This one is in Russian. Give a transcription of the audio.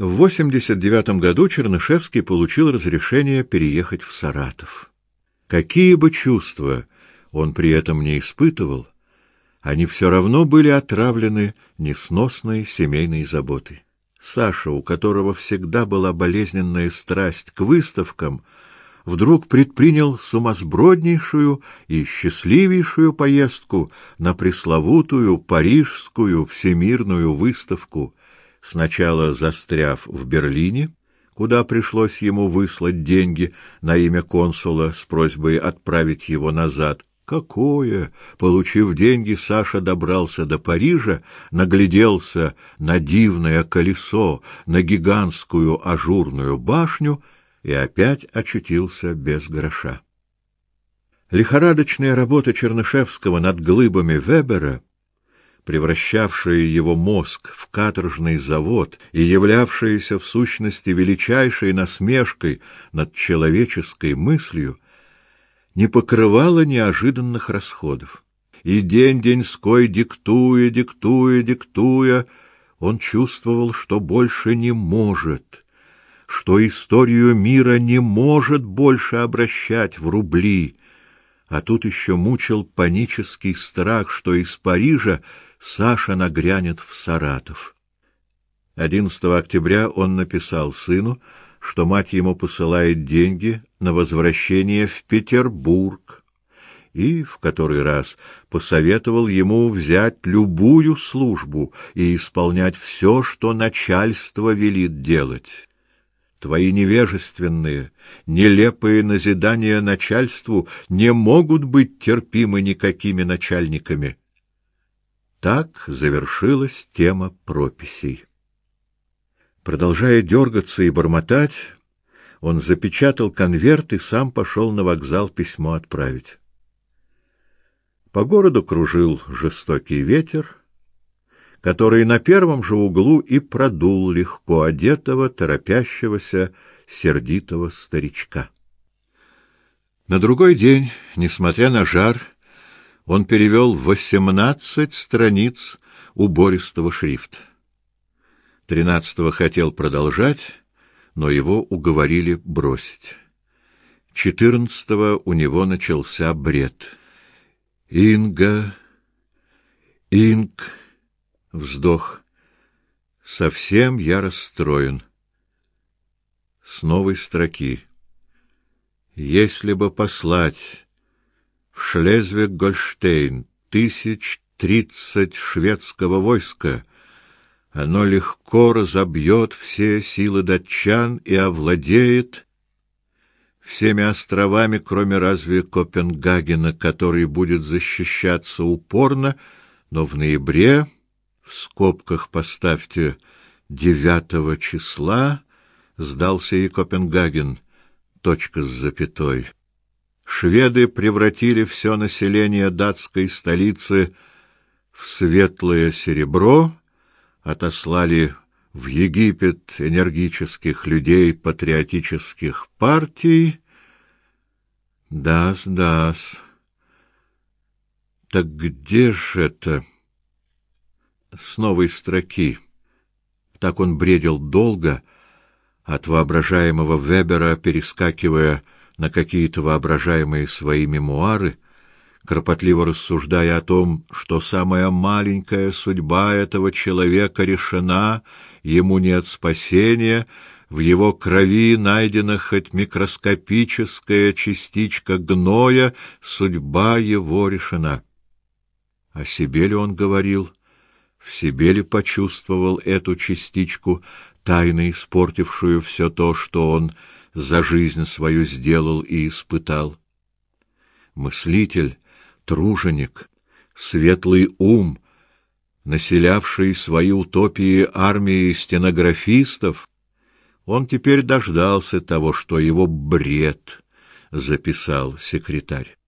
В 89 году Чернышевский получил разрешение переехать в Саратов. Какие бы чувства он при этом не испытывал, они все равно были отравлены несносной семейной заботой. Саша, у которого всегда была болезненная страсть к выставкам, вдруг предпринял сумасброднейшую и счастливейшую поездку на пресловутую парижскую всемирную выставку, сначала застряв в Берлине, куда пришлось ему выслать деньги на имя консула с просьбой отправить его назад. Какое! Получив деньги, Саша добрался до Парижа, нагляделся на дивное колесо, на гигантскую ажурную башню и опять очутился без гроша. Лихорадочная работа Чернышевского над глыбами Вебера превращавшая его мозг в каторжный завод и являвшаяся в сущности величайшей насмешкой над человеческой мыслью, не покрывала неожиданных расходов. И день-деньской, диктуя, диктуя, диктуя, он чувствовал, что больше не может, что историю мира не может больше обращать в рубли, а тут еще мучил панический страх, что из Парижа Саша нагрянет в Саратов. 11 октября он написал сыну, что мать ему посылает деньги на возвращение в Петербург, и в который раз посоветовал ему взять любую службу и исполнять все, что начальство велит делать. Твои невежественные, нелепые назидания начальству не могут быть терпимы никакими начальниками. Так завершилась тема прописей. Продолжая дергаться и бормотать, он запечатал конверт и сам пошел на вокзал письмо отправить. По городу кружил жестокий ветер, который на первом же углу и продул легко одетого, торопящегося, сердитого старичка. На другой день, несмотря на жар, он перевел восемнадцать страниц убористого шрифта. Тринадцатого хотел продолжать, но его уговорили бросить. Четырнадцатого у него начался бред. Инга, Инг, вздох. Совсем я расстроен. С новой строки. Если бы послать Шлезвиг-Гольштейн, тысяч тридцать шведского войска. Оно легко разобьет все силы датчан и овладеет всеми островами, кроме разве Копенгагена, который будет защищаться упорно, но в ноябре, в скобках поставьте девятого числа, сдался и Копенгаген, точка с запятой шведы превратили все население датской столицы в светлое серебро, отослали в Египет энергических людей патриотических партий. Дас, дас. Так где же это? С новой строки. Так он бредил долго, от воображаемого Вебера перескакивая на какие-то воображаемые свои мемуары, кропотливо рассуждая о том, что самая маленькая судьба этого человека решена, ему нет спасения, в его крови найдена хоть микроскопическая частичка гноя, судьба его решена. О себе ли он говорил? В себе ли почувствовал эту частичку, тайно испортившую все то, что он за жизнь свою сделал и испытал. Мыслитель, труженик, светлый ум, населявший свои утопии армии стенографистов, он теперь дождался того, что его бред записал секретарь.